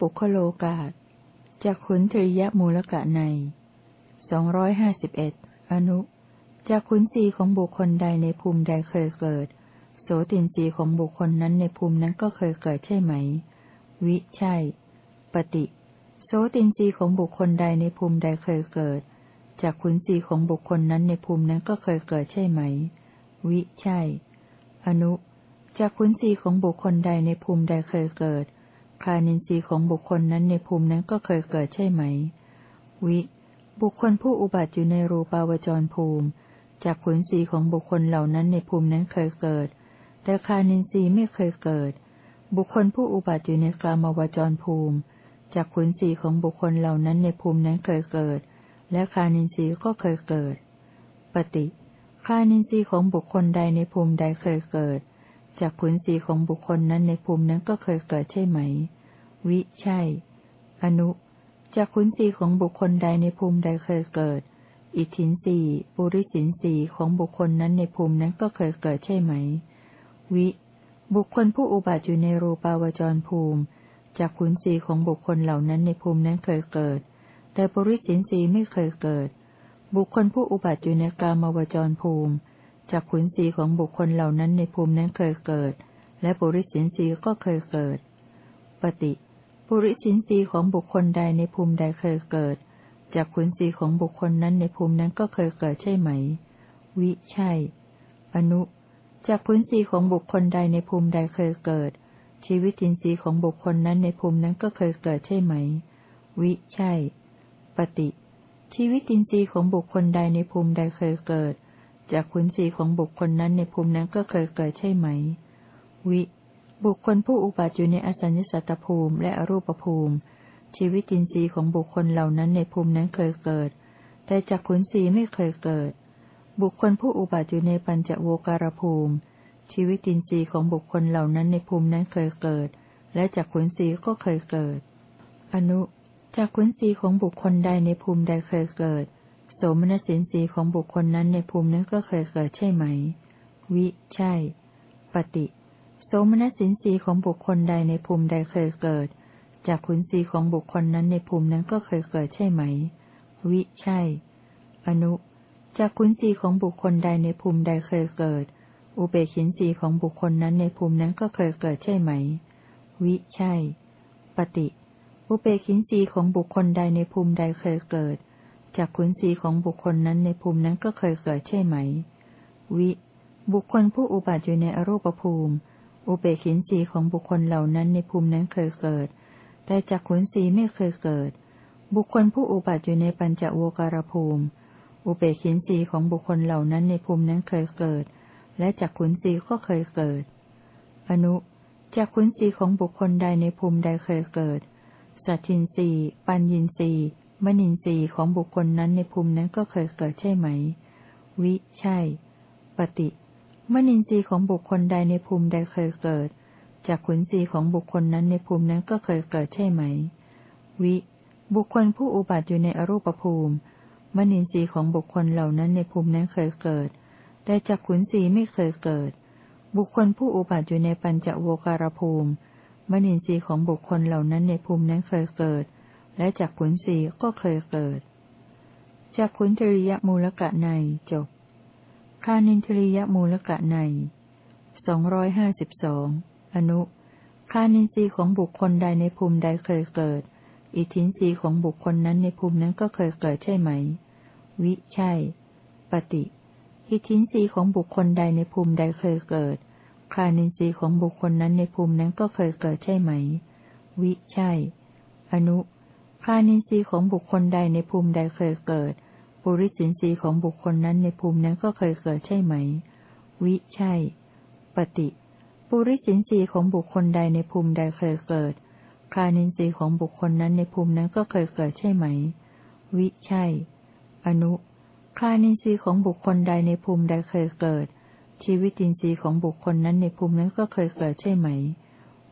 ปุคโลกาศจากขุนทริยมูลกะในสองร้อยห้าสิบเอ็ดอนุจากขุนสีของบุคคลใดในภูมิใดเคยเกิด โสตินสีของบุคคลนั้นในภูมินั้นก็เคยเกิดใช่ไหม วิใช่ ปฏิ โสตินสีของบุคคลใดในภูมิใดเคยเกิด จากขุนสีของบุคคลนั้นในภูมินั้นก็เคยเกิดใช่ไหม วิใช่ อนุจากขุนสีของบุคคลใดในภูมิใดเคยเกิด คานินทรีย์ของบุคคลนั้นในภูมินั้นก็เคยเกิดใช่ไหม วิ บุคคลผู้อุบัติอยู่ในรูปาวจรภูมิจากขุนศีของบุคคลเหล่านั้นในภูมินั้นเคยเกิด แต่คานินทรีย์ไม่เคยเกิด บุคคลผู้อุบัติอยู่ในกลามาวจรภูมิจากขุนศีของบุคคลเหล่านั้นในภูมินั้นเคยเกิด และคานินทรีย์ก็เคยเกิด ปฏิคานินทรีย์ของบุคคลใดในภูมิใดเคยเกิดจากผลสีของบุคคลนั้นในภูมินั้นก็เคยเกิดใช่ไหม วิใช่ อนุจากขุนสีของบุคคลใดในภูมิใดเคยเกิด อิทินสีปุริสินสีของบุคคลนั้นในภูมินั้นก็เคยเกิดใช่ไหม วิ บุคคลผู้อุบัติอยู่ในรูปาวจรภูมิ จากขุนสีของบุคคลเหล่านั้นในภูมินั้นเคยเกิด แต่ปุริสินสีไม่เคยเกิด บุคคลผู้อุบัติอยู่ในกามาวจรภูมิ จากขุนศีของบุคคลเหล่านั้นในภูมินั้นเคยเกิด และปุริสินสีก็เคยเกิด ปฏิ ปุริสินสีของบุคคลใดในภูมิใดเคยเกิด จากขุนศีของบุคคลนั้นในภูมินั้นก็เคยเกิดใช่ไหม วิ ใช่ อนุ จากขุนศีของบุคคลใดในภูมิใดเคยเกิด ชีวิตินทรีของบุคคลนั้นในภูมินั้นก็เคยเกิดใช่ไหม วิ ใช่ ปฏิ ชีวิตินทรีย์ของบุคคลใดในภูมิใดเคยเกิด จากขุนศีของบุคคลนั้นในภูมินั้นก็เคยเกิดใช่ไหม วิ บุคคลผู้อุบัติอยู่ในอสัญญสัตตภูมิและอรูปภูมิ ชีวิตินทรีย์ของบุคคลเหล่านั้นในภูมินั้นเคยเกิด แต่จากขุนศีไม่เคยเกิด บุคคลผู้อุบัติอยู่ในปัญจโวการภูมิ ชีวิตินทรีย์ของบุคคลเหล่านั้นในภูมินั้นเคยเกิด และจากขุนศีก็เคยเกิด อนุจากขุนศีของบุคคลใดในภูมิใดเคยเกิด โสมนสินสีของบุคคลนั้นในภูมินั้นก็เคยเกิดใช่ไหม วิ ใช่ ปฏิ โสมนัสสินสีของบุคคลใดในภูมิใดเคยเกิด จากขุนสีของบุคคลนั้นในภูมินั้นก็เคยเกิดใช่ไหม วิใช่ อนุ จากขุนสีของบุคคลใดในภูมิใดเคยเกิด อุเบกินสีของบุคคลนั้นในภูมินั้นก็เคยเกิดใช่ไหม วิใช่ ปฏิ อุเบกินสีของบุคคลใดในภูมิใดเคยเกิด จากขุนศีของบุคคลนั้นในภูมินั้นก็เคยเกิดใช่ไหม วิ บุคคลผู้อุบัติอยู่ในอรูปภูมิ อุเบกินสีของบุคคลเหล่านั้นในภูมินั้นเคยเกิด แต่จากขุนศีไม่เคยเกิด บุคคลผู้อุบัติอยู่ในปัญจโวการภูมิ อุเบกินสีของบุคคลเหล่านั้นในภูมินั้นเคยเกิด และจากขุนศีก็เคยเกิด อนุจากขุนศีของบุคคลใดในภูมิใดเคยเกิด สัตทินรีปัญญินรีมนินทรีของบุคคลนั้นในภูมินั้นก็เคยเกิดใช่ไหม วิ ใช่ ปฏิ มนินทรีย์ของบุคคลใดในภูมิใดเคยเกิด จากขุนศีของบุคคลนั้นในภูมินั้นก็เคยเกิดใช่ไหม วิ บุคคลผู้อุบัติอยู่ในอรูปภูมิ มนินทรีย์ของบุคคลเหล่านั้นในภูมินั้นเคยเกิด แต่จากขุนศีไม่เคยเกิด บุคคลผู้อุบัติอยู่ในปัญจโวการภูมิ มนินทรีย์ของบุคคลเหล่านั้นในภูมินั้นเคยเกิด และจากขุนสีก็เคยเกิด จากขุนทริยมูลกะในจบ คานินทริยมูลกะในสองร้อยห้าสิบสองอนุ คานินทรีย์ของบุคคลใดในภูมิใดเคยเกิด อิทินทรีย์ของบุคคลนั้นในภูมินั้นก็เคยเกิดใช่ไหม วิใช่ ปฏิ อิทินทรีย์ของบุคคลใดในภูมิใดเคยเกิด คานินทรีย์ของบุคคลนั้นในภูมินั้นก็เคยเกิดใช่ไหม วิใช่ อนุพานินทรีย์ของบุคคลใดในภูมิใดเคยเกิด ปุริสินทรีของบุคคลนั้นในภูมินั้นก็เคยเกิดใช่ไหม วิ ใช่ ปฏิ ปุริสินทรีของบุคคลใดในภูมิใดเคยเกิด คานินทรีของบุคคลนั้นในภูมินั้นก็เคยเกิดใช่ไหม วิ ใช่ อนุ คานินทรีของบุคคลใดในภูมิใดเคยเกิด ชีวิตินทรีย์ของบุคคลนั้นในภูมินั้นก็เคยเกิดใช่ไหม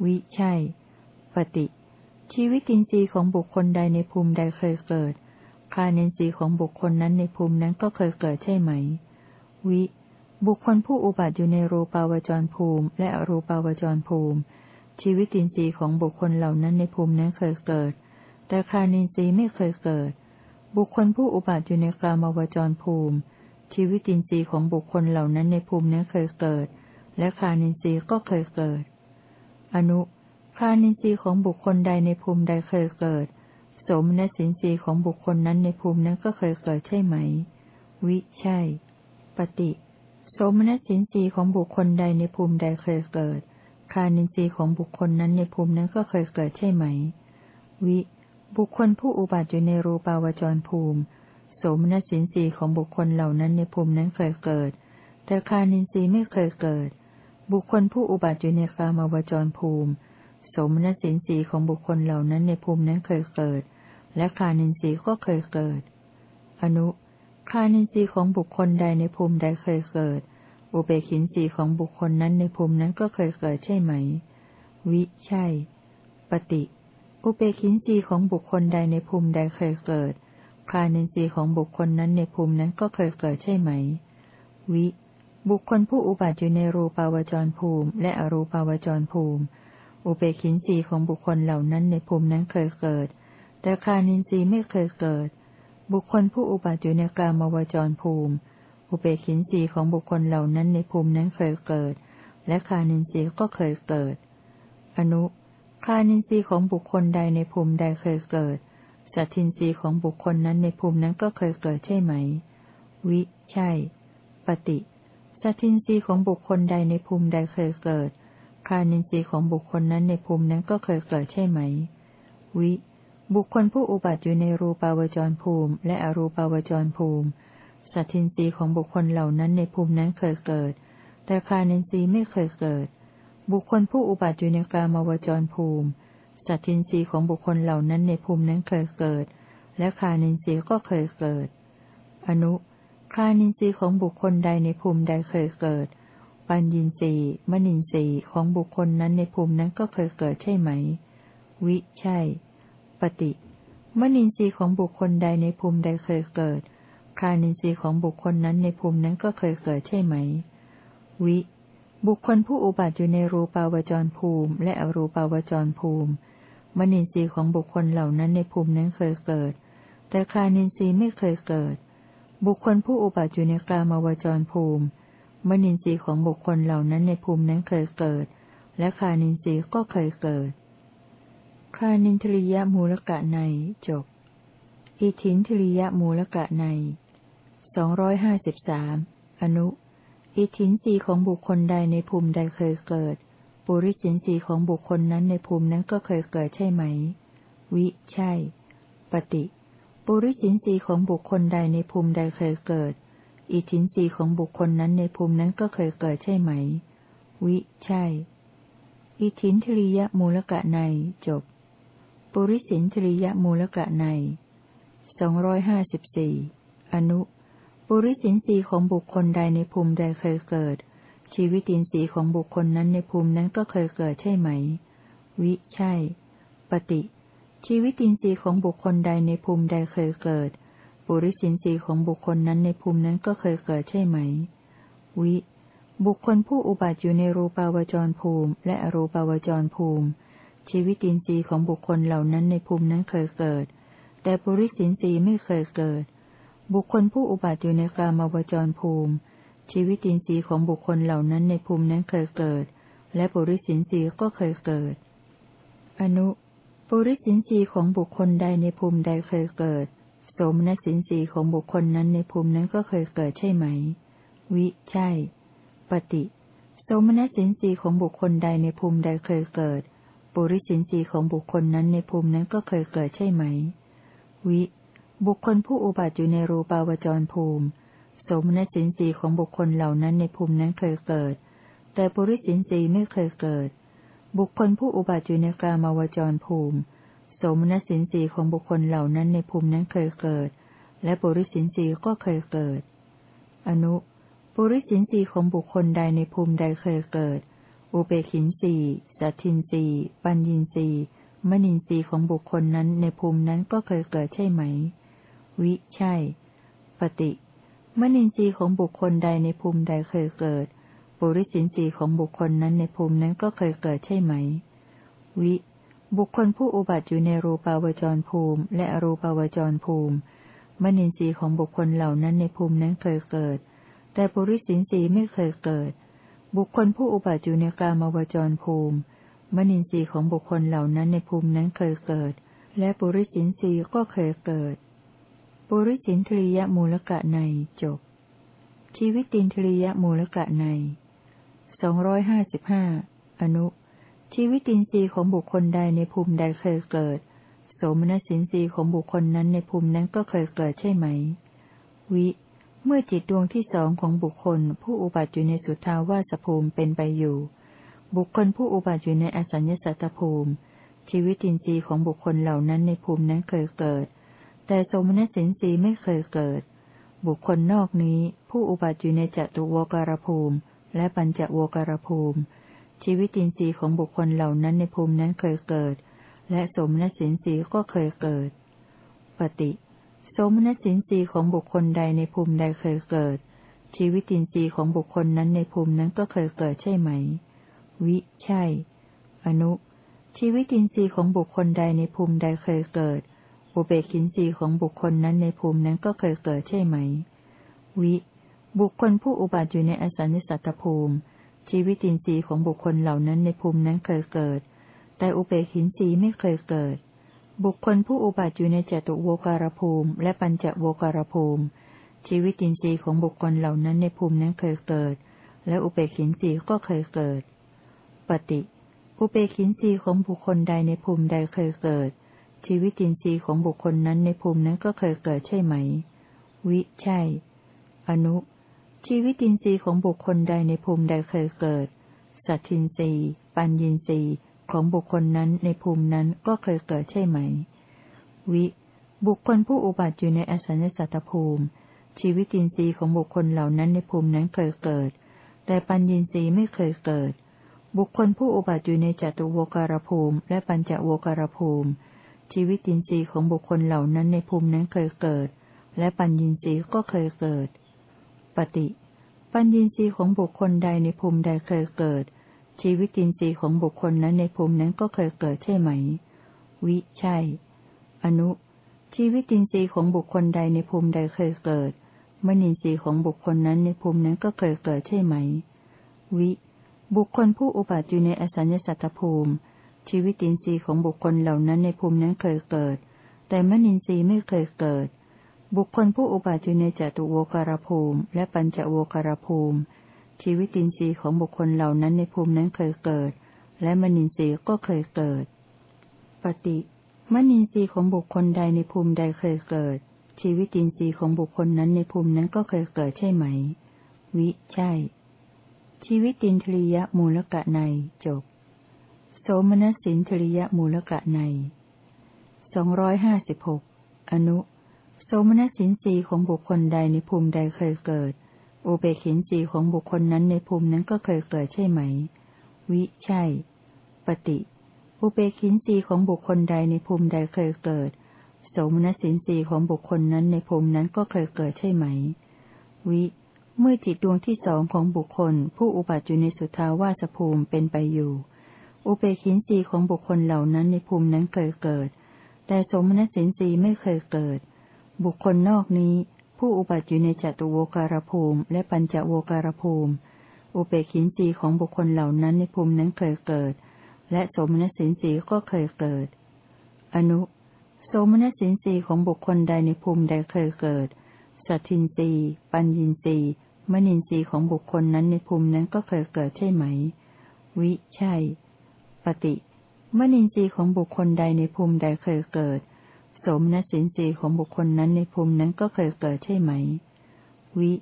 วิ ใช่ ปฏิ ชีวิตินทรีย์ของบุคคลใดในภูมิใดเคยเกิด คาเนนทรีของบุคคลนั้นในภูมินั้นก็เคยเกิดใช่ไหม วิ บุคคลผู้อุบัติอยู่ในรูปาวจรภูมิ และอรูปาวจรภูมิ ชีวิตินทรีย์ของบุคคลเหล่านั้นในภูมินั้นเคยเกิด แต่คานินทรีย์ไม่เคยเกิด บุคคลผู้อุบัติอยู่ในกลามวจรภูมิ ชีวิตินทรีย์ของบุคคลเหล่านั้นในภูมินั้นเคยเกิด และคานินทรีย์ก็เคยเกิด อนุคานินทรีย์ของบุคคลใดในภูมิใดเคยเกิด สมณสินทรีย์ของบุคคลนั้นในภูมินั้นก็เคยเกิดใช่ไหม วิ ใช่ ปฏิ โสมนัสินสีของบุคคลใดในภูมิใดเคยเกิด คานินทรีย์ของบุคคลนั้นในภูมินั้นก็เคยเกิดใช่ไหม วิ บุคคลผู้อุบัติอยู่ในรูปาวจรภูมิ โสมนัสินสีของบุคคลเหล่านั้นในภูมินั้นเคยเกิด แต่คานินทรีย์ไม่เคยเกิด บุคคลผู้อุบัติอยู่ในกามาวจรภูมิ โสมนัสสินสีของบุคคลเหล่านั้นในภูมินั้นเคยเกิด และคานินทรีย์ก็เคยเกิด อนุ คานินทรีย์ของบุคคลใดในภูมิใดเคยเกิด อุเบกินทรีย์ของบุคคลนั้นในภูมินั้นก็เคยเกิดใช่ไหม วิ ใช่ ปฏิ อุเบกินทรีย์ของบุคคลใดในภูมิใดเคยเกิด คานินทรีย์ของบุคคลนั้นในภูมินั้นก็เคยเกิดใช่ไหม วิ บุคคลผู้อุบัติอยู่ในรูปาวจรภูมิ และอรูปาวจรภูมิ อุเบกินทรีย์ของบุคคลเหล่านั้นในภูมินั้นเคยเกิด แต่คานินทรีย์ไม่เคยเกิด บุคคลผู้อุบัติอยู่ในกามวจรภูมิ อุเบกินสีของบุคคลเหล่านั้นในภูมินั้นเคยเกิด และคานินทรีย์ก็เคยเกิด อนุคานินทรีย์ของบุคคลใดในภูมิใดเคยเกิด สัตทินทรีย์ของบุคคลนั้นในภูมินั้นก็เคยเกิดใช่ไหม วิ ใช่ ปฏิสัตทินทรีย์ของบุคคลใดในภูมิใดเคยเกิด คานินทรีย์ของบุคคลนั้นในภูมินั้นก็เคยเกิดใช่ไหม วิ บุคคลผู้อุบัติอยู่ในรูปาวจรภูมิ และอรูปาวจรภูมิ สัตทินรีของบุคคลเหล่านั้นในภูมินั้นเคยเกิด แต่คานินทรีย์ไม่เคยเกิด บุคคลผู้อุบัติอยู่ในกามาวจรภูมิ สัตทินรีของบุคคลเหล่านั้นในภูมินั้นเคยเกิด และคานินทรีย์ก็เคยเกิด อนุคานินทรีย์ของบุคคลใดในภูมิใดเคยเกิด ปัญญินทรีย์มณินทรีย์ของบุคคลนั้นในภูมินั้นก็เคยเกิดใช่ไหม วิ ใช่ ปฏิมนินทรีย์ของบุคคลใดในภูมิใดเคยเกิด คานินทรีย์ของบุคคลนั้นในภูมินั้นก็เคยเกิดใช่ไหม วิ บุคคลผู้อุบัติอยู่ในรูปาวจรภูมิ และอรูปาวจรภูมิ มนินทรีย์ของบุคคลเหล่านั้นในภูมินั้นเคยเกิด แต่คานินทรีย์ไม่เคยเกิด บุคคลผู้อุบัติอยู่ในกามาวจรภูมิ มนินทรีย์ของบุคคลเหล่านั้นในภูมินั้นเคยเกิด และคานินทรีย์ก็เคยเกิด คานินทริยมูลกะในจบ อิทินทริยมูลกะในสองร้อยห้าสิบสามอนุ อิทินสีของบุคคลใดในภูมิใดเคยเกิด ปุริสินสีของบุคคลนั้นในภูมินั้นก็เคยเกิดใช่ไหม วิ ใช่ ปฏิ ปุริสินสีของบุคคลใดในภูมิใดเคยเกิด อิทินสีของบุคคลนั้นในภูมินั้นก็เคยเกิดใช่ไหม วิ ใช่ อิทินทริยมูลกะในจบ ปุริสินทริยมูลกะในสองร้อยห้าสิบสี่อนุ ปุริสินสีของบุคคลใดในภูมิใดเคยเกิด ชีวิตินทรีของบุคคลนั้นในภูมินั้นก็เคยเกิดใช่ไหม วิ ใช่ ปฏิ ชีวิตินทรีของบุคคลใดในภูมิใดเคยเกิด ปุริสินทรีของบุคคลนั้นในภูมินั้นก็เคยเกิดใช่ไหม วิ บุคคลผู้อุบัติอยู่ในรูปาวจรภูมิ และอรูปาวจรภูมิ ชีวิตินทรีย์ของบุคคลเหล่านั้นในภูมินั้นเคยเกิด แต่ปุริสินทรีย์ไม่เคยเกิด บุคคลผู้อุบัติอยู่ในกามาวจรภูมิ ชีวิตินทรีย์ของบุคคลเหล่านั้นในภูมินั้นเคยเกิด และปุริสินทรีย์ก็เคยเกิด อนุ ปุริสินทรีย์ของบุคคลใดในภูมิใดเคยเกิด สมนัสินทรีย์ของบุคคลนั้นในภูมินั้นก็เคยเกิดใช่ไหม วิ ใช่ ปฏิ สมนัสินทรีย์ของบุคคลใดในภูมิใดเคยเกิด ปุริสินสีของบุคคลนั้นในภูมินั้นก็เคยเกิดใช่ไหม วิ บุคคลผู้อุบัติอยู่ในรูปาวจรภูมิ สมณสินสีของบุคคลเหล่านั้นในภูมินั้นเคยเกิด แต่ปุริสินสีไม่เคยเกิด บุคคลผู้อุบัติอยู่ในกามาวจรภูมิ สมณสินสีของบุคคลเหล่านั้นในภูมินั้นเคยเกิด และปุริสินสีก็เคยเกิด อนุปุริสินสีของบุคคลใดในภูมิใดเคยเกิด อุเบกินสี สัตินสีปัญญินสีมณินสีของบุคคลนั้นในภูมินั้นก็เคยเกิดใช่ไหม วิ ใช่ ปฏิ มณินทรีย์ของบุคคลใดในภูมิใดเคยเกิด ปุริสินทรีย์ของบุคคลนั้นในภูมินั้นก็เคยเกิดใช่ไหม วิ บุคคลผู้อุบัติอยู่ในรูปาวจรภูมิ และอรูปาวจรภูมิมนินทรีย์ของบุคคลเหล่านั้นในภูมินั้นเคยเกิด แต่ปุริสินทรีย์ไม่เคยเกิดบุคคลผู้อุบัติอยู่ในกามาวจรภูมิ มนินทรีย์ของบุคคลเหล่านั้นในภูมินั้นเคยเกิด และปุริสินทรีย์ก็เคยเกิด ปุริสินทรียมูลกะในจบ ชีวิตินทรียมูลกะในสองร้อยห้าสิบห้าอนุ ชีวิตินทรีย์ของบุคคลใดในภูมิใดเคยเกิด โสมนัสินทรีย์ของบุคคลนั้นในภูมินั้นก็เคยเกิดใช่ไหม วิ เมื่อจิตดวงที่สองของบุคคล ผู้อุบัติอยู่ในสุทาวาสภูมิเป็นไปอยู่ บุคคลผู้อุบัติอยู่ในอสัญญสัตตภูมิ ชีวิตินทรีย์ของบุคคลเหล่านั้นในภูมินั้นเคยเกิด แต่โสมนัสินทรีย์ไม่เคยเกิด บุคคลนอกนี้ ผู้อุบัติอยู่ในจตุวการภูมิ และปัญจโวการภูมิ ชีวิตินทรีย์ของบุคคลเหล่านั้นในภูมินั้นเคยเกิด และสมณสินทรีย์ก็เคยเกิด ปฏิ สมณสินทรีย์ของบุคคลใดในภูมิใดเคยเกิด ชีวิตินทรีย์ของบุคคลนั้นในภูมินั้นก็เคยเกิดใช่ไหม วิ ใช่ อนุ ชีวิตินทรีย์ของบุคคลใดในภูมิใดเคยเกิด อุเบกินทรีย์ของบุคคลนั้นในภูมินั้นก็เคยเกิดใช่ไหม วิ บุคคลผู้อุบัติอยู่ในอสัญญสัตตภูมิ ชีวิตินทรีย์ของบุคคลเหล่านั้นในภูมินั้นเคยเกิด แต่อุเบกินทรีย์ไม่เคยเกิด บุคคลผู้อุบัติอยู่ในจตุโวการภูมิ และปัญจโวการภูมิ ชีวิตินทรีย์ของบุคคลเหล่านั้นในภูมินั้นเคยเกิดและอุเบกินทรีย์ก็เคยเกิด ปฏิ อุเบกินรีของบุคคลใดในภูมิใดเคยเกิด ชีวิตินทรีย์ของบุคคลนั้นในภูมินั้นก็เคยเกิดใช่ไหม วิ ใช่ อนุ ชีวิตินทรีย์ของบุคคลใดในภูมิใดเคยเกิด สัตทินทรีย์ ปัญญินทรีย์ของบุคคลนั้นในภูมินั้นก็เคยเกิดใช่ไหม วิ บุคคลผู้อุบัติอยู่ในอสัญญสัตตภูมิ ชีวิตินทรีย์ของบุคคลเหล่านั้นในภูมินั้นเคยเกิด แต่ปัญญินทรีย์ไม่เคยเกิด บุคคลผู้อุบัติอยู่ในจัตุโวการภูมิ และปัญจโวการภูมิ ชีวิตินทรีย์ของบุคคลเหล่านั้นในภูมินั้นเคยเกิด และปัญญินทรีย์ก็เคยเกิด ปฏิ ปัญญินทรีย์ของบุคคลใดในภูมิใดเคยเกิด ชีวิตินทรีย์ของบุคคลนั้นในภูมินั้นก็เคยเกิดใช่ไหม วิใช่ อนุ ชีวิตินทรีย์ของบุคคลใดในภูมิใดเคยเกิดมนินทรีย์ของบุคคลนั้นในภูมินั้นก็เคยเกิดใช่ไหม วิ บุคคลผู้อุบัติอยู่ในอสัญญสัตตภูมิ ชีวิตินทรีย์ของบุคคลเหล่านั้นในภูมินั้นเคยเกิด แต่มนินทรีย์ไม่เคยเกิด บุคคลผู้อุบัติอยู่ในจตุโวการภูมิ และปัญจโวการภูมิ ชีวิตินทรีย์ของบุคคลเหล่านั้นในภูมินั้นเคยเกิด และมนินทรีย์ก็เคยเกิด ปฏิมนินทรีย์ของบุคคลใดในภูมิใดเคยเกิด ชีวิตินทรีย์ของบุคคลนั้นในภูมินั้นก็เคยเกิดใช่ไหม วิ ใช่ ชีวิตินทรียมูลกะในจบ โสมนัสสินทริยมูลกะในสองร้อยห้าสิบหกอนุ โสมนัสสินสีของบุคคลใดในภูมิใดเคยเกิด อุเบกินสีของบุคคลนั้นในภูมินั้นก็เคยเกิดใช่ไหม วิใช่ ปฏิ อุเบกินสีของบุคคลใดในภูมิใดเคยเกิด โสมนัสสินสีของบุคคลนั้นในภูมินั้นก็เคยเกิดใช่ไหม วิ เมื่อจิตดวงที่สองของบุคคล ผู้อุบัติอยู่ในสุทาวาสภูมิเป็นไปอยู่ อุเบกินสีของบุคคลเหล่านั้นในภูมินั้นเคยเกิด แต่สมณสินสีไม่เคยเกิด บุคคลนอกนี้ ผู้อุบัติอยู่ในจตุโวการภูมิ และปัญจโวการภูมิ อุเบกินสีของบุคคลเหล่านั้นในภูมินั้นเคยเกิด และสมณสินสีก็เคยเกิด อนุ โสมนัสสินสีของบุคคลใดในภูมิใดเคยเกิด สัตทินรีปัญญินรีมนินทรีของบุคคลนั้นในภูมินั้นก็เคยเกิดใช่ไหม วิ ใช่ ปฏิมนินทรีของบุคคลใดในภูมิใดเคยเกิด สมนสินรีของบุคคลนั้นในภูมินั้นก็เคยเกิดใช่ไหม วิ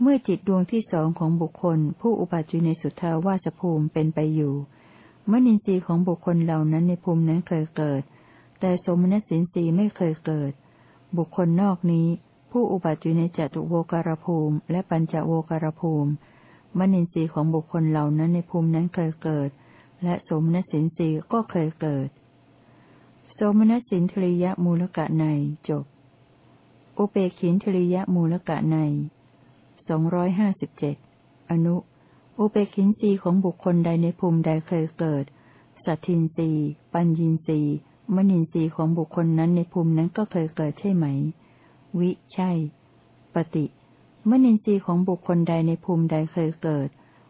เมื่อจิตดวงที่สองของบุคคล ผู้อุบัติอยู่ในสุทธาวาสภูมิเป็นไปอยู่มนินทรีย์ของบุคคลเหล่านั้นในภูมินั้นเคยเกิด แต่สมนสสินทรีย์ไม่เคยเกิด บุคคลนอกนี้ ผู้อุบัติอยู่ในจตุโวการภูมิ และปัญจโวการภูมิ มนินทรีย์ของบุคคลเหล่านั้นในภูมินั้นเคยเกิด และสมนัสสินทรีย์ก็เคยเกิด สมนัสสินทริยมูลกะในจบ อุเบกินทริยมูลกะในสองร้อยห้าสิบเจ็ดอนุ อุเบกินทรีย์ของบุคคลใดในภูมิใดเคยเกิด สัตทินรีปัญญินรีมณินทรีย์ของบุคคลนั้นในภูมินั้นก็เคยเกิดใช่ไหม วิใช่ ปฏิมณินทรีย์ของบุคคลใดในภูมิใดเคยเกิด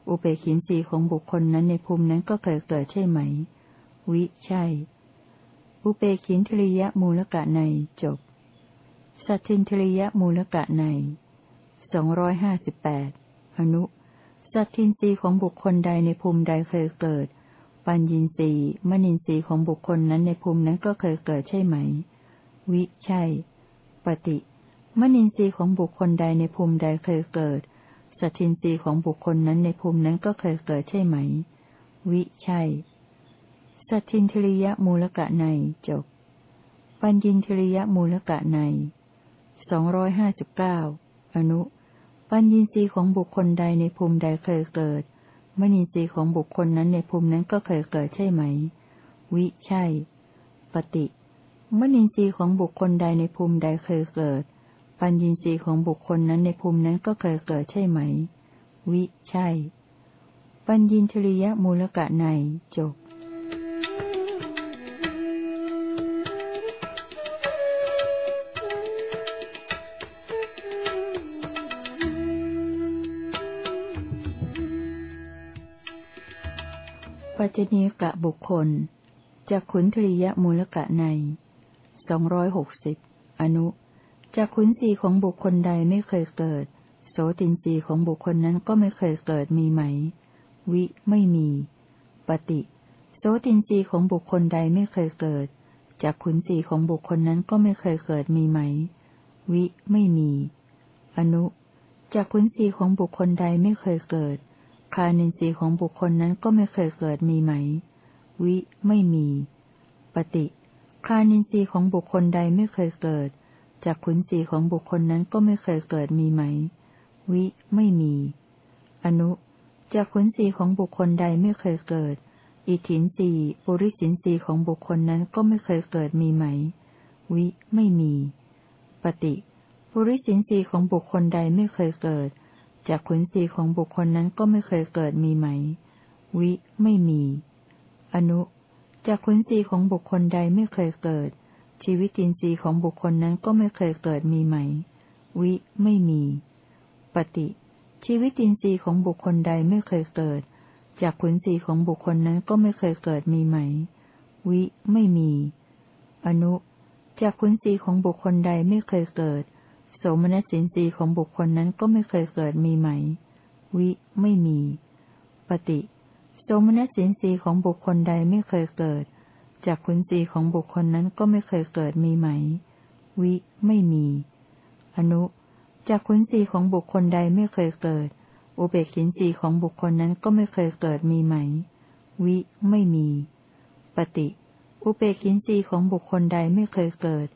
อุเบกินทรีย์ของบุคคลนั้นในภูมินั้นก็เคยเกิดใช่ไหม วิใช่ อุเบกินทริยมูลกะในจบ สัตทินทริยมูลกะในสองร้อยห้าสิบแปดอนุ สัตทินทรีของบุคคลใดในภูมิใดเคยเกิด ปัญญินรีมณินทรีย์ของบุคคลนั้นในภูมินั้นก็เคยเกิดใช่ไหม วิใช่ ปฏิ มณินทรีย์ของบุคคลใดในภูมิใดเคยเกิดสัตทินรีของบุคคลนั้นในภูมินั้นก็เคยเกิดใช่ไหม วิใช่สัตทินทริยมูลกะในจบ ปัญญินทริยมูลกะในสองร้อยห้าสิบเก้าอนุ ปัญญินทรีย์ของบุคคลใดในภูมิใดเคยเกิดมณินทรีย์ของบุคคลนั้นในภูมินั้นก็เคยเกิดใช่ไหม วิใช่ ปฏิมณินทรีย์ของบุคคลใดในภูมิใดเคยเกิด ปัญญินทรีของบุคคลนั้นในภูมินั้นก็เคยเกิดใช่ไหม วิ ใช่ ปัญญินทริยมูลกะในจบปัจจเนกะบุคคลจากขุนทริยมูลกะในสองร้อยหกสิบอนุ จากขุนสีของบุคคลใดไม่เคยเกิด โสตินสีของบุคคลนั้นก็ไม่เคยเกิดมีไหม วิ ไม่มี ปฏิ โสตินสีของบุคคลใดไม่เคยเกิด จากขุนสีของบุคคลนั้นก็ไม่เคยเกิดมีไหม วิ ไม่มี อนุ จากขุนสีของบุคคลใดไม่เคยเกิด คานินทรีของบุคคลนั้นก็ไม่เคยเกิดมีไหม วิ ไม่มี ปฏิคานินทรีย์ของบุคคลใดไม่เคยเกิด จากขุนศีของบุคคลนั้นก็ไม่เคยเกิดมีไหม วิ ไม่มี อนุ จากขุนศีของบุคคลใดไม่เคยเกิด อิทินสีปุริสินสีของบุคคลนั้นก็ไม่เคยเกิดมีไหม วิ ไม่มี ปฏิปุริสินสีของบุคคลใดไม่เคยเกิด จากขุนศีของบุคคลนั้นก็ไม่เคยเกิดมีไหม วิ ไม่มี อนุจากขุนศีของบุคคลใดไม่เคยเกิด ชีวิตินทรีย์ของบุคคลนั้นก็ไม่เคยเกิดมีไหมวิไม่มี ปฏิ ชีวิตินทรีย์ของบุคคลใดไม่เคยเกิด จากขุนศีของบุคคลนั้นก็ไม่เคยเกิดมีไหมวิไม่มี อนุ จากขุนศีของบุคคลใดไม่เคยเกิด โสมณสินสีของบุคคลนั้นก็ไม่เคยเกิดมีไหมวิไม่มี ปฏิ โสมนัสินสีของบุคคลใดไม่เคยเกิด จากขุนสีของบุคคลนั้นก็ไม่เคยเกิดมีไหม วิ ไม่มี อนุ จากขุนสีของบุคคลใดไม่เคยเกิด อุเบกินสีของบุคคลนั้นก็ไม่เคยเกิดมีไหม วิ ไม่มี ปฏิ อุเบกินสีของบุคคลใดไม่เคยเกิด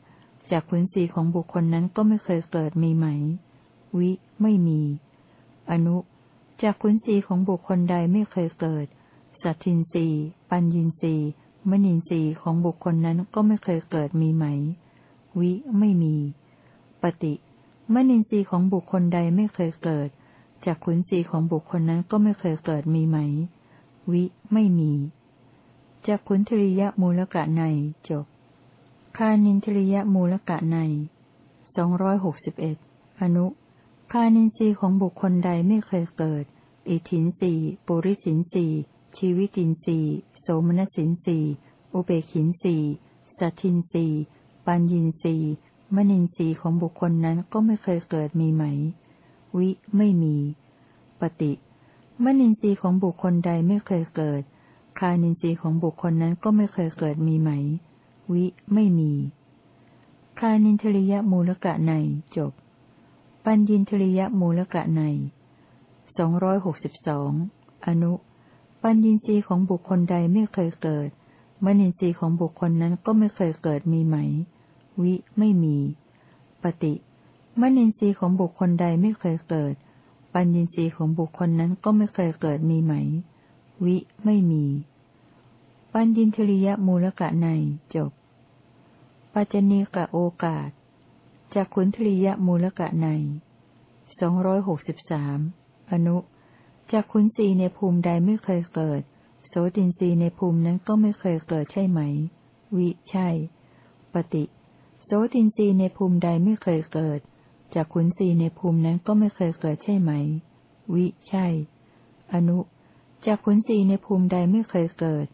จากขุนศีของบุคคลนั้นก็ไม่เคยเกิดมีไหม วิ ไม่มี อนุ จากขุนศีของบุคคลใดไม่เคยเกิด สัตทินรีปัญญินรี มณินรีของบุคคลนั้นก็ไม่เคยเกิดมีไหม วิ ไม่มี ปฏิ มณินรีของบุคคลใดไม่เคยเกิด จากขุนศีของบุคคลนั้นก็ไม่เคยเกิดมีไหม วิ ไม่มีจากขุนทริยมูลกะในจบคานินทริยมูลกะในสองร้อยหกสิบเอ็ดอนุคานินทรีย์ของบุคคลใดไม่เคยเกิด อิทินสีปุริสินสีชีวิตินสี มนสินสีอุเบกินสีสัตินสีปัญญินสีมณินสีของบุคคลนั้นก็ไม่เคยเกิดมีไหม วิไม่มี ปฏิมณินสีของบุคคลใดไม่เคยเกิด คานินทรีของบุคคลนั้นก็ไม่เคยเกิดมีไหม วิไม่มีคานินทริยมูลกะในจบ ปัญญินทริยมูลกะในสองร้อยหกสิบสองอนุ ปัญญินทรีย์ของบุคคลใดไม่เคยเกิด มณินทรีย์ของบุคคลนั้นก็ไม่เคยเกิดมีไหม วิไม่มี ปฏิมณินทรีย์ของบุคคลใดไม่เคยเกิด ปัญญินทรีย์ของบุคคลนั้นก็ไม่เคยเกิดมีไหม วิไม่มี ปัญญินทริยมูลกะในจบ ปัจจเนกะโอกาสจากขุนทริยมูลกะในสองร้อยหกสิบสามอนุ จากขุนสีในภูมิใดไม่เคยเกิด โสตินทรีในภูมินั้นก็ไม่เคยเกิดใช่ไหม วิ ใช่ ปฏิ โสตินทรีในภูมิใดไม่เคยเกิด จากขุนทรีในภูมินั้นก็ไม่เคยเกิดใช่ไหม วิ ใช่ อนุ จากขุนทรีในภูมิใดไม่เคยเกิด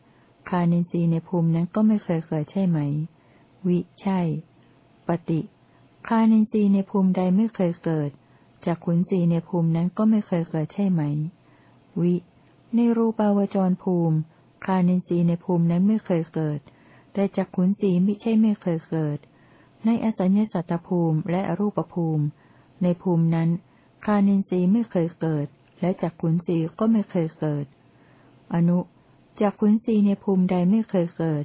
คานินทรีในภูมินั้นก็ไม่เคยเกิดใช่ไหม วิ ใช่ ปฏิ คานินทรีในภูมิใดไม่เคยเกิด จากขุนทรีในภูมินั้นก็ไม่เคยเกิดใช่ไหม วิ ในรูปาวจรภูมิ คานินทรีย์ในภูมินั้นไม่เคยเกิด แต่จากขุนทรีไม่ใช่ไม่เคยเกิด ในอสัญญสัตตภูมิและอรูปภูมิ ในภูมินั้น คานินทรีย์ไม่เคยเกิด และจากขุนทรีก็ไม่เคยเกิด อนุจากขุนทรีในภูมิใดไม่เคยเกิด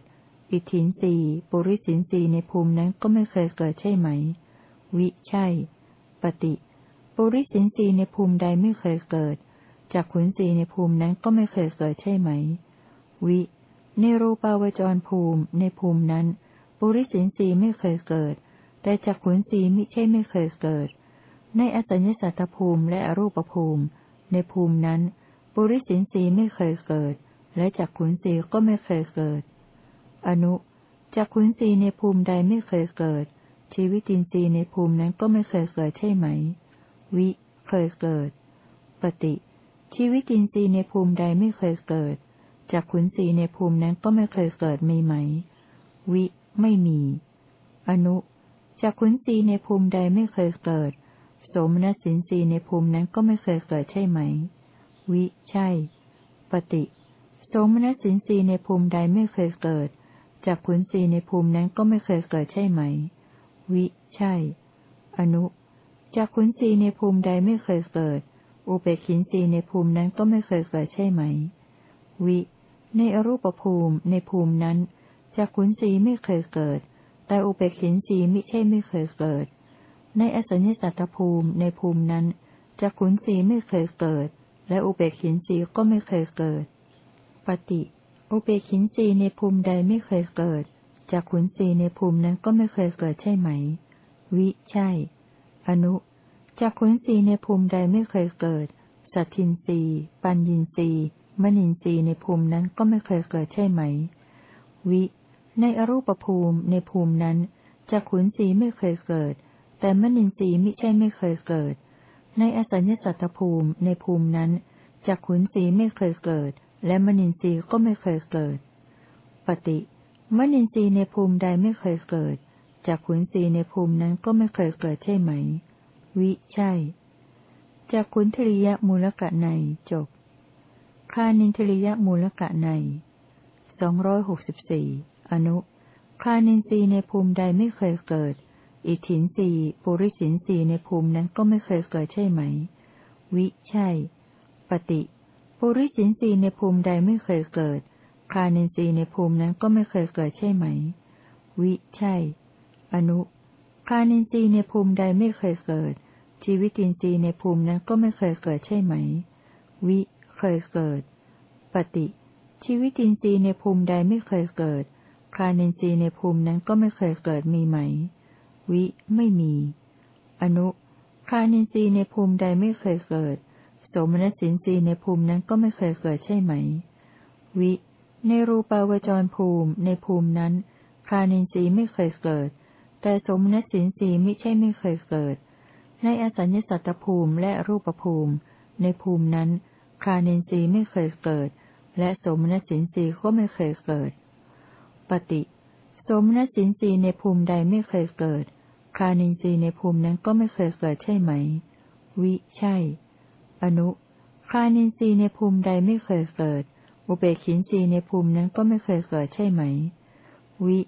อิทธินทรีปุริสินทรีในภูมินั้นก็ไม่เคยเกิดใช่ไหม วิใช่ ปฏิ ปุริสินทรีในภูมิใดไม่เคยเกิด จากขุนทรีในภูมินั้นก็ไม่เคยเกิดใช่ไหม วิ ในรูปาวจรภูมิในภูมินั้น ปุริสินทรีไม่เคยเกิด แต่จากขุนทรีไม่ใช่ไม่เคยเกิด ในอสัญญสัตตภูมิและอรูปภูมิ ในภูมินั้น ปุริสินทรีไม่เคยเกิด และจากขุนทรีก็ไม่เคยเกิด อนุจากขุนทรีในภูมิใดไม่เคยเกิด ชีวิตินทรีย์ในภูมินั้นก็ไม่เคยเกิดใช่ไหม วิ เคยเกิด ปฏิ ชีวิตินทรีย์ในภูมิใดไม่เคยเกิด จากขุนทรีในภูมินั้นก็ไม่เคยเกิดมีไหม วิ ไม่มี อนุ จากขุนทรีในภูมิใดไม่เคยเกิดโสมนสินทรีย์ในภูมินั้นก็ไม่เคยเกิดใช่ไหม วิ ใช่ ปฏิโสมนสินทรีย์ในภูมิใดไม่เคยเกิด จากขุนทรีในภูมินั้นก็ไม่เคยเกิดใช่ไหม วิ ใช่ อนุจากขุนทรีในภูมิใดไม่เคยเกิด อุเบกินทรีในภูมินั้นก็ไม่เคยเกิดใช่ไหม วิ ในอรูปภูมิในภูมินั้นจากขุนทรีไม่เคยเกิด แต่อุเบกินทรีไม่ใช่ไม่เคยเกิด ในอสัญญสัตตภูมิในภูมินั้นจากขุนทรีไม่เคยเกิด และอุเบกินทรีก็ไม่เคยเกิด ปฏิ อุเบกินทรีในภูมิใดไม่เคยเกิดจากขุนทรีในภูมินั้นก็ไม่เคยเกิดใช่ไหม วิ ใช่ อนุ จากขุนทรีในภูมิใดไม่เคยเกิด สัตทินทรีปัญญินทรีมณินทรีในภูมินั้นก็ไม่เคยเกิดใช่ไหม วิ ในอรูปภูมิในภูมินั้นจากขุนทรีไม่เคยเกิด แต่มณินทรีย์มิใช่ไม่เคยเกิด ในอสัญญสัตตภูมิในภูมินั้นจากขุนทรีไม่เคยเกิด และมณินทรีก็ไม่เคยเกิด ปฏิมณินทรีในภูมิใดไม่เคยเกิดจากขุนทรีในภูมินั้นก็ไม่เคยเกิดใช่ไหม วิใช่จากขุนทริยมูลกะในจบคานินทริยมูลกะในสองร้อยหกสิบสี่อนุคานินทรีในภูมิใดไม่เคยเกิด อิทินทรีปุริสินทรีในภูมินั้นก็ไม่เคยเกิดใช่ไหม วิใช่ ปฏิปุริสินทรีในภูมิใดไม่เคยเกิด คานินทรีในภูมินั้นก็ไม่เคยเกิดใช่ไหม วิใช่ อนุคานินทรีในภูมิใดไม่เคยเกิด ชีวิตินทรีย์ในภูมินั้นก็ไม่เคยเกิดใช่ไหม วิ เคยเกิด ปฏิ ชีวิตินทรีย์ในภูมิใดไม่เคยเกิด คานินทรีย์ในภูมินั้นก็ไม่เคยเกิดมีไหม วิ ไม่มี อนุ คานินทรีย์ในภูมิใดไม่เคยเกิด โสมนัสินทรีย์ในภูมินั้นก็ไม่เคยเกิดใช่ไหม วิ ในรูปาวจรภูมิในภูมินั้น คานินทรีย์ไม่เคยเกิด แต่สมนัสสินทรีย์ไม่ใช่ไม่เคยเกิด ในอสัญญสัตตภูมิและรูปภูมิ ในภูมินั้นคานินทรีย์ไม่เคยเกิด และสมนัสสินทรีย์ก็ไม่เคยเกิด ปฏิสมนัสสินทรีย์ในภูมิใดไม่เคยเกิดคานินทรีย์ในภูมินั้นก็ไม่เคยเกิดใช่ไหม วิ ใช่ อนุคานินทรีย์ในภูมิใดไม่เคยเกิด อุเบกินทรีย์ในภูมินั้นก็ไม่เคยเกิดใช่ไหม วิ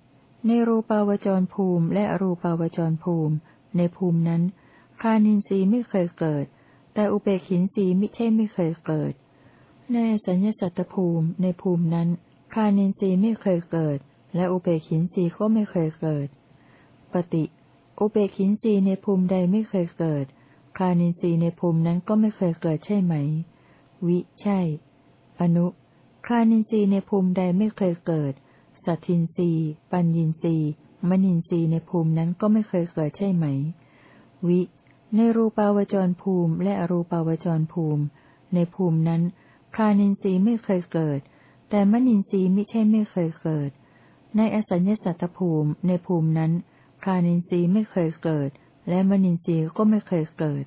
ในรูปาวจรภูมิและรูปาวจรภูมิ ในภูมินั้น คานินทรีย์ไม่เคยเกิด แต่อุเบกินทรีย์ไม่ใช่ไม่เคยเกิด ในสัญญสัตตภูมิในภูมินั้น คานินทรีย์ไม่เคยเกิด และอุเบกินทรีย์ก็ไม่เคยเกิด ปฏิ อุเบกินทรีย์ในภูมิใดไม่เคยเกิด คานินทรีย์ในภูมินั้นก็ไม่เคยเกิดใช่ไหม วิ ใช่ อนุ คานินทรีย์ในภูมิใดไม่เคยเกิด สัตทินทรีย์ ปัญญินทรีย์มณินทรีย์ในภูมินั้นก็ไม่เคยเกิดใช่ไหม วิ ในรูปาวจรภูมิและอรูปาวจรภูมิ ในภูมินั้นคานินทรีย์ไม่เคยเกิด แต่มนินทรีย์ไม่ใช่ไม่เคยเกิด ในอสัญญสัตตภูมิ ในภูมินั้นคานินทรีย์ไม่เคยเกิด และมนินทรีย์ก็ไม่เคยเกิด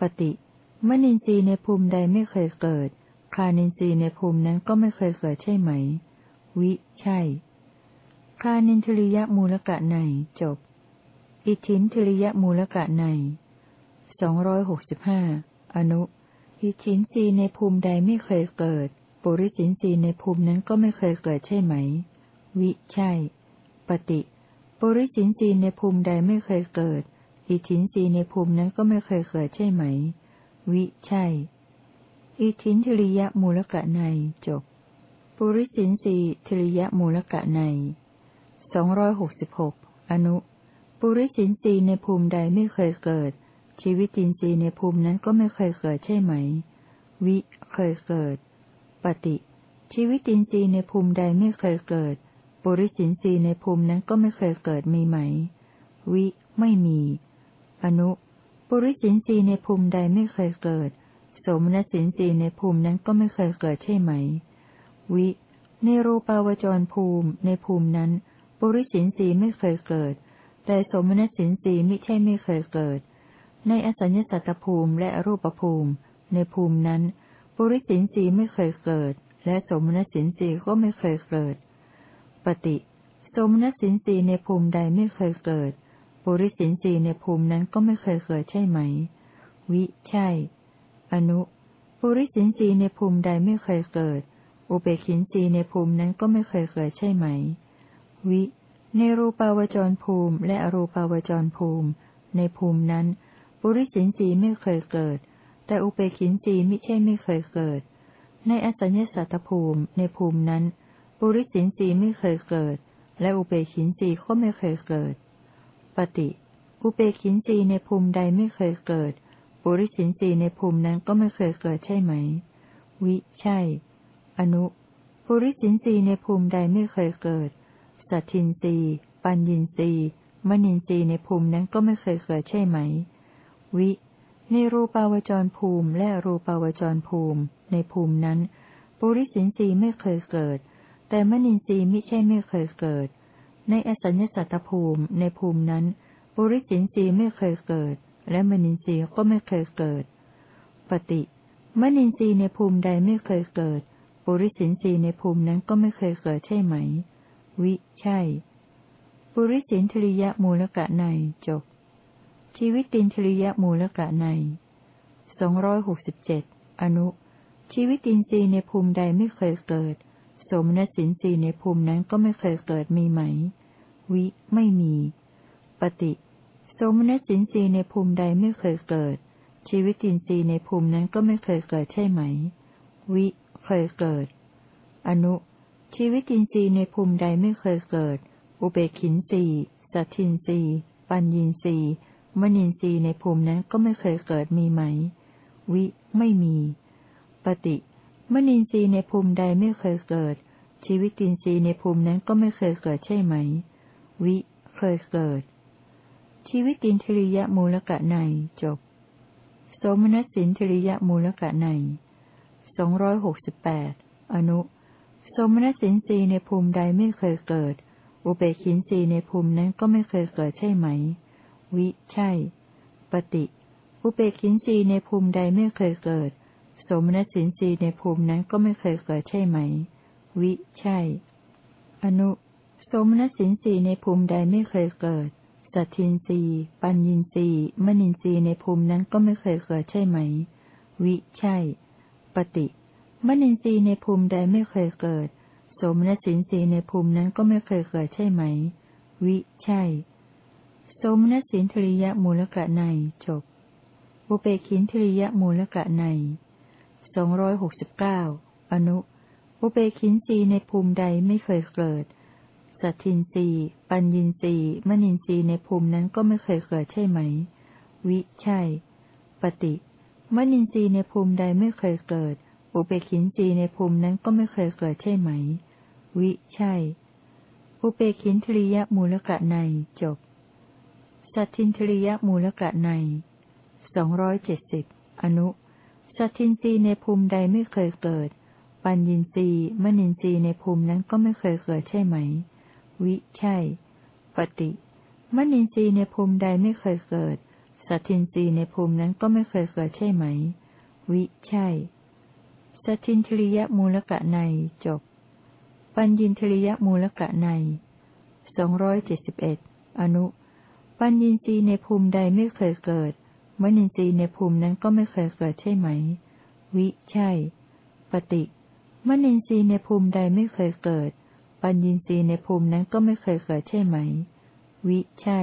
ปฏิมนินทรีย์ในภูมิใดไม่เคยเกิดคานินทรีย์ในภูมินั้นก็ไม่เคยเกิดใช่ไหม วิ ใช่คานินทริยมูลกะในจบ อิทินทริยมูลกะใน สองร้อยหกสิบห้าอนุอิทินรีในภูมิใดไม่เคยเกิด ปุริสินรีในภูมินั้นก็ไม่เคยเกิดใช่ไหม วิ ใช่ ปฏิ ปุริสินรีในภูมิใดไม่เคยเกิด อิทินรีในภูมินั้นก็ไม่เคยเกิดใช่ไหม วิ ใช่ อิทินทริยมูลกะในจบ ปุริสินรีทริยมูลกะในสองร้อยหกสิบหกอนุ ปุริสินรีในภูมิใดไม่เคยเกิด ชีวิตินทรีย์ในภูมินั้นก็ไม่เคยเกิดใช่ไหม วิ เคยเกิด ปฏิ ชีวิตินทรีย์ในภูมิใดไม่เคยเกิด ปุริสินทรีย์ในภูมินั้นก็ไม่เคยเกิดมีไหม วิ ไม่มี อนุ ปุริสินทรีย์ในภูมิใดไม่เคยเกิด สมนัสสินทรีย์ในภูมินั้นก็ไม่เคยเกิดใช่ไหม วิ ในรูปาวจรภูมิในภูมินั้น ปุริสินสีไม่เคยเกิด แต่สมณสินสีไม่ใช่ไม่เคยเกิด ในอสัญญสัตตภูมิและรูปภูมิ ในภูมินั้น ปุริสินสีไม่เคยเกิด และสมณสินสีก็ไม่เคยเกิด ปฏิ สมณสินสีในภูมิใดไม่เคยเกิด ปุริสินสีในภูมินั้นก็ไม่เคยเกิดใช่ไหม วิ ใช่ อนุ ปุริสินสีในภูมิใดไม่เคยเกิด อุเบกินสีในภูมินั้นก็ไม่เคยเกิดใช่ไหม วิ ในรูปาวจรภูมิและอรูปาวจรภูมิ ในภูมินั้น ปุริสินสีไม่เคยเกิด แต่อุเปกินสีไม่ใช่ไม่เคยเกิด ในอสัญญสัตตภูมิในภูมินั้น ปุริสินสีไม่เคยเกิด และอุเปกินสีก็ไม่เคยเกิด ปฏิ อุเปกินสีในภูมิใดไม่เคยเกิด ปุริสินสีในภูมินั้นก็ไม่เคยเกิดใช่ไหม วิ ใช่ อนุ ปุริสินสีในภูมิใดไม่เคยเกิด สัตทินรีปัญญินรีมณินรีในภูมินั้นก็ไม่เคยเกิดใช่ไหม วิ ในรูปาวจรภูมิและรูปาวจรภูมิ ในภูมินั้น ปุริสินรีไม่เคยเกิด แต่มณินทรีย์ไม่ใช่ไม่เคยเกิด ในอสัญญสัตตภูมิ ในภูมินั้น ปุริสินรีไม่เคยเกิด และมณินทรีย์ก็ไม่เคยเกิด ปฏิมณินทรีย์ในภูมิใดไม่เคยเกิด ปุริสินทรีย์ในภูมินั้นก็ไม่เคยเกิดใช่ไหม วิ ใช่ ปุริสินทริยมูลกะในจบ ชีวิตินทริยมูลกะในสองร้อยหกสิบเจ็ดอนุ ชีวิตินทรีย์ในภูมิใดไม่เคยเกิด สมณสินทรีย์ในภูมินั้นก็ไม่เคยเกิดมีไหม วิ ไม่มี ปฏิ สมณสินทรีย์ในภูมิใดไม่เคยเกิด ชีวิตินทรีย์ในภูมินั้นก็ไม่เคยเกิดใช่ไหม วิ เคยเกิด อนุ ชีวิตินทรีย์ในภูมิใดไม่เคยเกิด อุเบกินทรีย์สัตทินทรีย์ปัญญินทรีย์ มณินทรีย์ในภูมินั้นก็ไม่เคยเกิดมีไหม วิ ไม่มี ปฏิมณินทรีย์ในภูมิใดไม่เคยเกิด ชีวิตินทรีย์ในภูมินั้นก็ไม่เคยเกิดใช่ไหม วิ เคยเกิด ชีวิตินทริยมูลกะในจบโสมนัสสินทริยมูลกะในสองร้อยหกสิบแปดอนุ สมณสินสีในภูมิใดไม่เคยเกิด อุเบกินสีในภูมินั้นก็ไม่เคยเกิดใช่ไหม วิ ใช่ ปฏิ อุเบกินสีในภูมิใดไม่เคยเกิด สมณสินสีในภูมินั้นก็ไม่เคยเกิดใช่ไหม วิ ใช่ อนุ สมณสินสีในภูมิใดไม่เคยเกิด สัตทินรีปัญญินรีมณินรีในภูมินั้นก็ไม่เคยเกิดใช่ไหม วิ ใช่ ปฏิมนินทรีในภูมิใดไม่เคยเกิด สมณสินทรีในภูมินั้นก็ไม่เคยเกิดใช่ไหม วิ ใช่ สมณสินทริยมูลกะในจบ อุเปกินทริยมูลกะในสองร้อยหกสิบเก้าอนุ อุเปกินรีในภูมิใดไม่เคยเกิด สัตทินรีปัญญินรีมนินทรีในภูมินั้นก็ไม่เคยเกิดใช่ไหม วิใช่ ปฏิมนินทรีในภูมิใดไม่เคยเกิด อุเบกินรีในภูมินั้นก็ไม่เคยเกิดใช่ไหม วิใช่ อุเบกินทริยมูลกะในจบ สัตทินทริยมูลกะในสองร้อยเจ็ดสิบอนุ สัตทินรีในภูมิใดไม่เคยเกิด ปัญญินรีมณินรีในภูมินั้นก็ไม่เคยเกิดใช่ไหม วิ ใช่ ปฏิมณินรีในภูมิใดไม่เคยเกิด สัตทินรีในภูมินั้นก็ไม่เคยเกิดใช่ไหม วิ ใช่ สัตทินทริยมูลกะในจบ ปัญญินทริยมูลกะในสองร้อยเจ็ดสิบเอ็ดอนุ ปัญญินทรีย์ในภูมิใดไม่เคยเกิดมณินทรีย์ในภูมินั้นก็ไม่เคยเกิดใช่ไหม วิ ใช่ ปฏิ มนินทรีย์ในภูมิใดไม่เคยเกิด ปัญญินทรีย์ในภูมินั้นก็ไม่เคยเกิดใช่ไหม วิ ใช่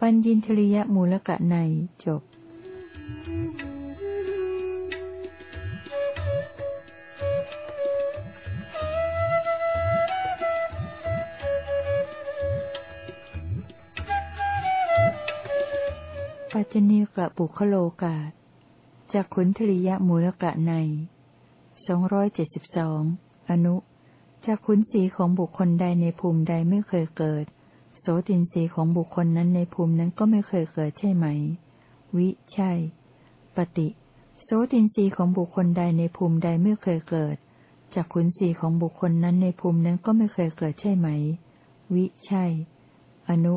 ปัญญินทริยมูลกะในจบ จจณีกะบุคโลกาจากขุนทริยมูลกะในสองร้อยเจ็ดสิบสองอนุจากขุนสีของบุคคลใดในภูมิใดไม่เคยเกิด โสตินสีของบุคคลนั้นในภูมินั้นก็ไม่เคยเกิดใช่ไหม วิ ใช่ ปฏิ โสตินสีของบุคคลใดในภูมิใดไม่เคยเกิด จากขุนสีของบุคคลนั้นในภูมินั้นก็ไม่เคยเกิดใช่ไหม วิ ใช่ อนุ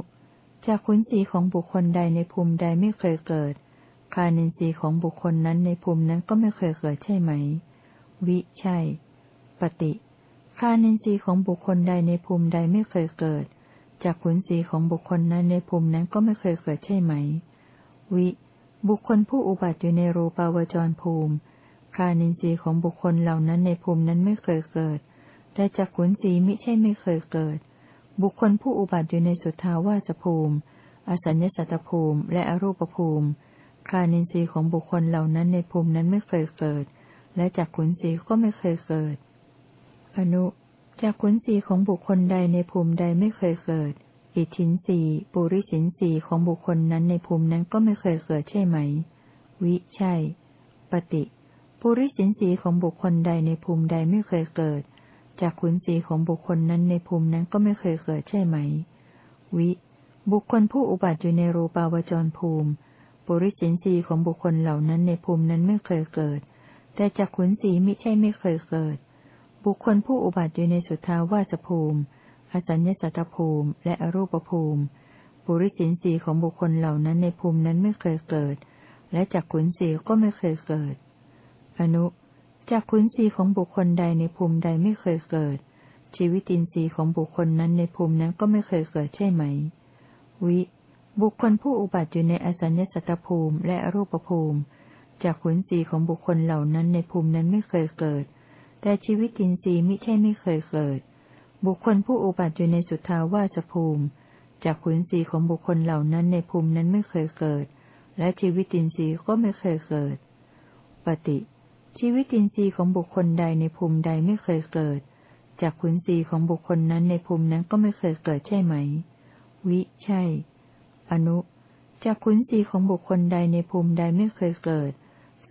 จากขุนสีของบุคคลใดในภูมิใดไม่เคยเกิด คานินทรีย์ของบุคคลนั้นในภูมินั้นก็ไม่เคยเกิดใช่ไหม วิใช่ ปฏิคานินทรีย์ของบุคคลใดในภูมิใดไม่เคยเกิด จากขุนศีของบุคคลนั้นในภูมินั้นก็ไม่เคยเกิดใช่ไหม วิ บุคคลผู้อุบัติอยู่ในรูปาวจรภูมิ คานินทรีย์ของบุคคลเหล่านั้นในภูมินั้นไม่เคยเกิด แต่จากขุนศีมิใช่ไม่เคยเกิด บุคคลผู้อุบัติอยู่ในสุทธาวาสภูมิ อสัญญสัตตภูมิ และอรูปภูมิ คานินทรีย์ของบุคคลเหล่านั้นในภูมินั้นไม่เคยเกิด และจากขุนศีก็ไม่เคยเกิด อนุจากขุนศีของบุคคลใดในภูมิใดไม่เคยเกิด อิทินสีปุริสินสีของบุคคลนั้นในภูมินั้นก็ไม่เคยเกิดใช่ไหม วิ ใช่ ปฏิ ปุริสินสีของบุคคลใดในภูมิใดไม่เคยเกิด จากขุนศีของบุคคลนั้นในภูมินั้นก็ไม่เคยเกิดใช่ไหม วิ บุคคลผู้อุบัติอยู่ในรูปาวจรภูมิ ปุริสินสีของบุคคลเหล่านั้นในภูมินั้นไม่เคยเกิด แต่จากขุนสีมิใช่ไม่เคยเกิด บุคคลผู้อุบัติอยู่ในสุทาวาสภูมิ อสัญญสัตตภูมิ และอรูปภูมิ ปุริสินสีของบุคคลเหล่านั้นในภูมินั้นไม่เคยเกิด และจากขุนสีก็ไม่เคยเกิด อนุ จากขุนสีของบุคคลใดในภูมิใดไม่เคยเกิด ชีวิตินทรีย์ของบุคคลนั้นในภูมินั้นก็ไม่เคยเกิดใช่ไหม วิ บุคคลผู้อุบัติอยู่ในอสัญญสัตตภูมิและอรูปภูมิ จากขุนศีของบุคคลเหล่านั้นในภูมินั้นไม่เคยเกิด แต่ชีวิตินทรีย์มิใช่ไม่เคยเกิด บุคคลผู้อุบัติอยู่ในสุทธาวาสภูมิ จากขุนศีของบุคคลเหล่านั้นในภูมินั้นไม่เคยเกิด และชีวิตินทรีย์ก็ไม่เคยเกิด ปฏิ ชีวิตินทรีย์ของบุคคลใดในภูมิใดไม่เคยเกิด จากขุนศีของบุคคลนั้นในภูมินั้นก็ไม่เคยเกิดใช่ไหม วิ ใช่ อนุ จากขุนศีของบุคคลใดในภูมิใดไม่เคยเกิด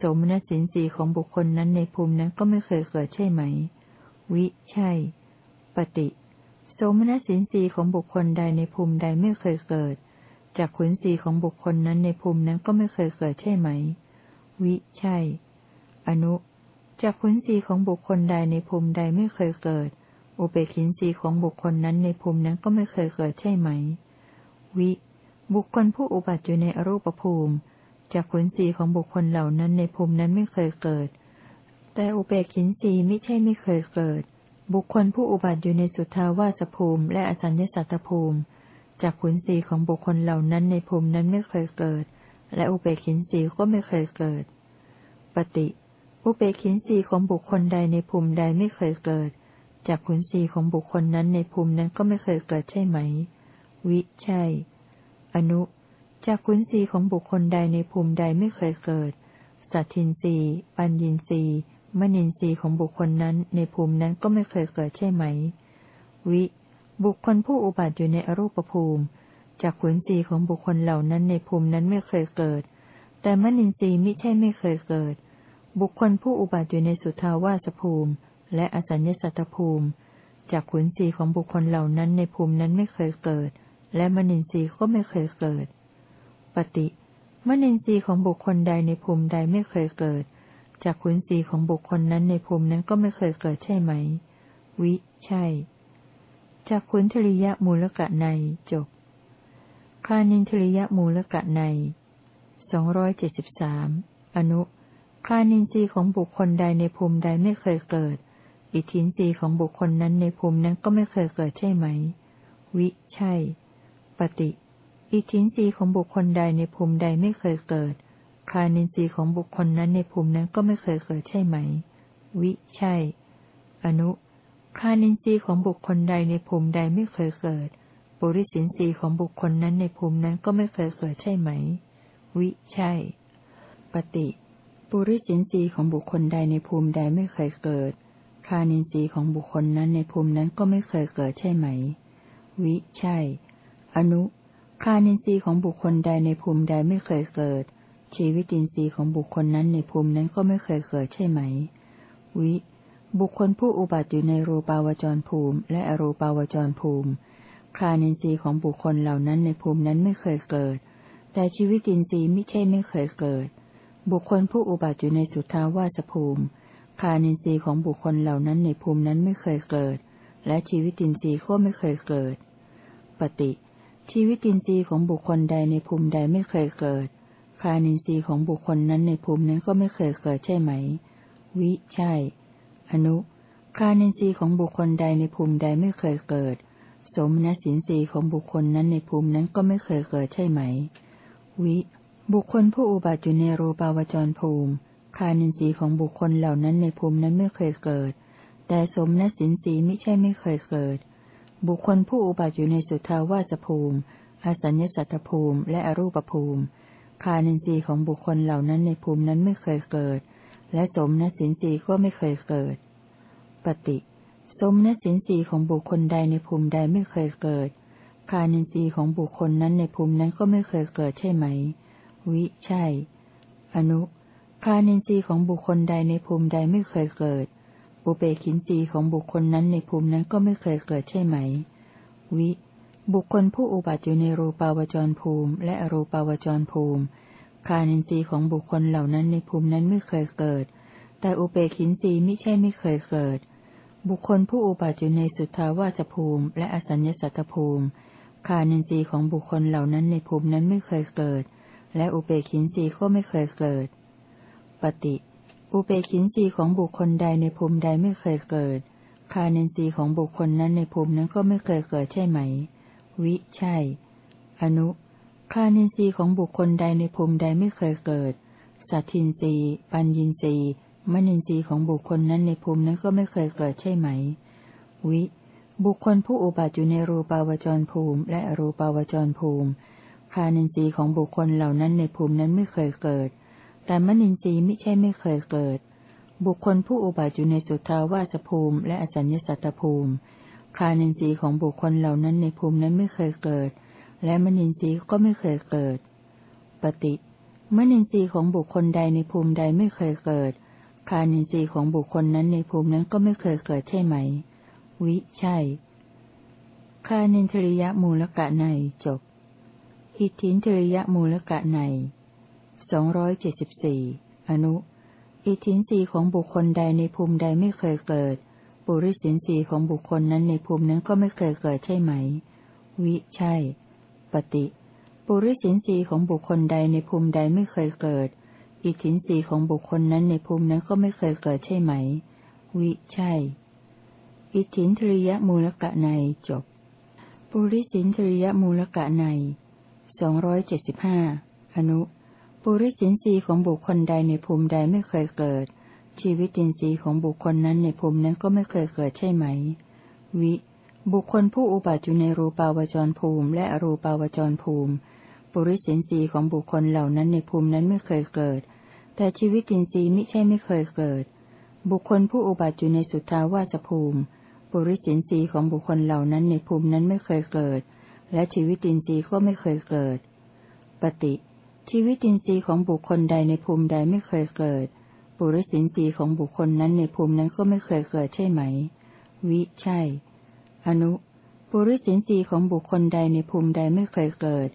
สมนัสินสีของบุคคลนั้นในภูมินั้นก็ไม่เคยเกิดใช่ไหม วิ ใช่ ปฏิโสมนัสินสีของบุคคลใดในภูมิใดไม่เคยเกิด จากขุนสีของบุคคลนั้นในภูมินั้นก็ไม่เคยเกิดใช่ไหม วิ ใช่ อนุจากขุนสีของบุคคลใดในภูมิใดไม่เคยเกิด อุเบกินสีของบุคคลนั้นในภูมินั้นก็ไม่เคยเกิดใช่ไหม วิ บุคคลผู้อุบัติอยู่ในอรูปภูมิจากขุนศีของบุคคลเหล่านั้นในภูมินั้นไม่เคยเกิด แต่อุเบกินศีไม่ใช่ไม่เคยเกิด บุคคลผู้อุบัติอยู่ในสุทธาวาสภูมิ และอสัญญสัตตภูมิจากขุนศีของบุคคลเหล่านั้นในภูมินั้นไม่เคยเกิด และอุเบกินศีก็ไม่เคยเกิด ปฏิ อุเบกินศีของบุคคลใดในภูมิใดไม่เคยเกิด จากขุนศีของบุคคลนั้นในภูมินั้นก็ไม่เคยเกิดใช่ไหม วิ ใช่ อนุ จากขุนศีของบุคคลใดในภูมิใดไม่เคยเกิด สัตทินรีปัญญินรีมณินรีของบุคคลนั้นในภูมินั้นก็ไม่เคยเกิดใช่ไหม วิ บุคคลผู้อุบัติอยู่ในอรูปภูมิ จากขุนศีของบุคคลเหล่านั้นในภูมินั้นไม่เคยเกิด แต่มณินทรีย์มิใช่ไม่เคยเกิด บุคคลผู้อุบัติอยู่ในสุทาวาสภูมิ และอสัญญสัตตภูมิ จากขุนศีของบุคคลเหล่านั้นในภูมินั้นไม่เคยเกิด และมณินทรีย์ก็ไม่เคยเกิด ปฏิมนินทรีย์ของบุคคลใดในภูมิใดไม่เคยเกิด จากขุนสีของบุคคลนั้นในภูมินั้นก็ไม่เคยเกิดใช่ไหม วิ ใช่ จากขุนทริยมูลกะในจบคานินทริยมูลกะในสองร้อยเจ็ดสิบสามอนุ คานินทรีย์ของบุคคลใดในภูมิใดไม่เคยเกิด อิทธินทรีย์ของบุคคลนั้นในภูมินั้นก็ไม่เคยเกิดใช่ไหม วิ ใช่ ปฏิ อิทธินทรีย์ของบุคคลใดในภูมิใดไม่เคยเกิดคานินทรีย์ของบุคคลนั้นในภูมินั้นก็ไม่เคยเกิดใช่ไหม วิ ใช่ อนุคานินทรีย์ของบุคคลใดในภูมิใดไม่เคยเกิด ปุริสินทรีย์ของบุคคลนั้นในภูมินั้นก็ไม่เคยเกิดใช่ไหม วิ ใช่ ปฏิ ปุริสินทรีย์ของบุคคลใดในภูมิใดไม่เคยเกิด คานินทรีย์ของบุคคลนั้นในภูมินั้นก็ไม่เคยเกิดใช่ไหม วิ ใช่ อนุ คานินทรีย์ของบุคคลใดในภูมิใดไม่เคยเกิด ชีวิตินทรีย์ของบุคคลนั้นในภูมินั้นก็ไม่เคยเกิดใช่ไหม วิ บุคคลผู้อุบัติอยู่ในรูปาวจรภูมิ และอรูปาวจรภูมิ คานินทรีย์ของบุคคลเหล่านั้นในภูมินั้นไม่เคยเกิด แต่ชีวิตินทรีย์ไม่ใช่ไม่เคยเกิด บุคคลผู้อุบัติอยู่ในสุทธาวาสภูมิคานินทรีย์ของบุคคลเหล่านั้นในภูมินั้นไม่เคยเกิด และชีวิตินทรีย์ก็ไม่เคยเกิด ปฏิ ชีวิตินทรีย์ของบุคคลใดในภูมิใดไม่เคยเกิด คานินทรีย์ของบุคคลนั้นในภูมินั้นก็ไม่เคยเกิดใช่ไหม วิ ใช่ อนุ คานินทรีย์ของบุคคลใดในภูมิใดไม่เคยเกิด สมณสินทรีย์ของบุคคลนั้นในภูมินั้นก็ไม่เคยเกิดใช่ไหม วิ บุคคลผู้อุบัติอยู่ในรูปาวจรภูมิ คานินทรีย์ของบุคคลเหล่านั้นในภูมินั้นไม่เคยเกิด แต่สมณสินทรีย์ไม่ใช่ไม่เคยเกิด บุคคลผู้อุบัติอยู่ในสุทาวาสภูมิ อสัญญสัตตภูมิ และอรูปภูมิ คานินทรีย์ของบุคคลเหล่านั้นในภูมินั้นไม่เคยเกิด และสมณสินทรีย์ก็ไม่เคยเกิด ปฏิ สมณสินทรีย์ของบุคคลใดในภูมิใดไม่เคยเกิด คานินทรีย์ของบุคคลนั้นในภูมินั้นก็ไม่เคยเกิดใช่ไหม วิ ใช่ อนุ คานินทรีย์ของบุคคลใดในภูมิใดไม่เคยเกิดปุเปกินทรีย์ของบุคคลนั้นในภูมินั้นก็ไม่เคยเกิดใช่ไหม วิ บุคคลผู้อุบัติอยู่ในรูปาวจรภูมิ และอรูปาวจรภูมิ คานินทรีย์ของบุคคลเหล่านั้นในภูมินั้นไม่เคยเกิด แต่อุเปกินทรีย์ไม่ใช่ไม่เคยเกิด บุคคลผู้อุบัติอยู่ในสุทธาวาสภูมิ และอสัญญสัตตภูมิ คานินทรีย์ของบุคคลเหล่านั้นในภูมินั้นไม่เคยเกิด และอุเบกินสีก็ไม่เคยเกิด ปฏิ อุเบกินสีของบุคคลใดในภูมิใดไม่เคยเกิด คาเนนสีของบุคคลนั้นในภูมินั้นก็ไม่เคยเกิดใช่ไหม วิ ใช่ อนุ คาเนนสีของบุคคลใดในภูมิใดไม่เคยเกิด สัตทินรีปัญญินรีมณินรีของบุคคลนั้นในภูมินั้นก็ไม่เคยเกิดใช่ไหม วิ บุคคลผู้อุบัติอยู่ในรูปาวจรภูมิ และอรูปาวจรภูมิ คานินทรีย์ของบุคคลเหล่านั้นในภูมินั้นไม่เคยเกิด แต่มนินทรีย์ไม่ใช่ไม่เคยเกิด บุคคลผู้อุบัติอยู่ในสุทาวาสภูมิและอสัญญสัตตภูมิ คานินทรีย์ของบุคคลเหล่านั้นในภูมินั้นไม่เคยเกิด และมนินทรีย์ก็ไม่เคยเกิด ปฏิมนินทรีย์ของบุคคลใดในภูมิใดไม่เคยเกิด คานินทรีย์ของบุคคลนั้นในภูมินั้นก็ไม่เคยเกิดใช่ไหม วิ ใช่ คานินทริยมูลกะในจบ อิทธินทริยมูลกะในสองร้อยเจ็ดสิบสี่อนุ อิทธินสีของบุคคลใดในภูมิใดไม่เคยเกิด ปุริสินสีของบุคคลนั้นในภูมินั้นก็ไม่เคยเกิดใช่ไหม วิใช่ ปฏิ ปุริสินสีของบุคคลใดในภูมิใดไม่เคยเกิด อิทธินสีของบุคคลนั้นในภูมินั้นก็ไม่เคยเกิดใช่ไหม วิใช่ อิทธินทริยมูลกะในจบ ปุริสินทริยมูลกะใน สองร้อยเจ็ดสิบห้าอนุ ปุริสินทรีย์ของบุคคลใดในภูมิใดไม่เคยเกิด ชีวิตินทรีย์ของบุคคลนั้นในภูมินั้นก็ไม่เคยเกิดใช่ไหม วิ บุคคลผู้อุบัติอยู่ในรูปาวจรภูมิ และอรูปาวจรภูมิ ปุริสินทรีย์ของบุคคลเหล่านั้นในภูมินั้นไม่เคยเกิด แต่ชีวิตินทรีย์ไม่ใช่ไม่เคยเกิด บุคคลผู้อุบัติอยู่ในสุทธาวาสภูมิ ปุริสินทรีย์ของบุคคลเหล่านั้นในภูมินั้นไม่เคยเกิด และชีวิตินทรีย์ก็ไม่เคยเกิด ปฏิ ชีวิตินทรีย์ของบุคคลใดในภูมิใดไม่เคยเกิด ปุริสินทรีย์ของบุคคลนั้นในภูมินั้นก็ไม่เคยเกิดใช่ไหม วิ ใช่ อนุ ปุริสินทรีย์ของบุคคลใดในภูมิใดไม่เคยเกิด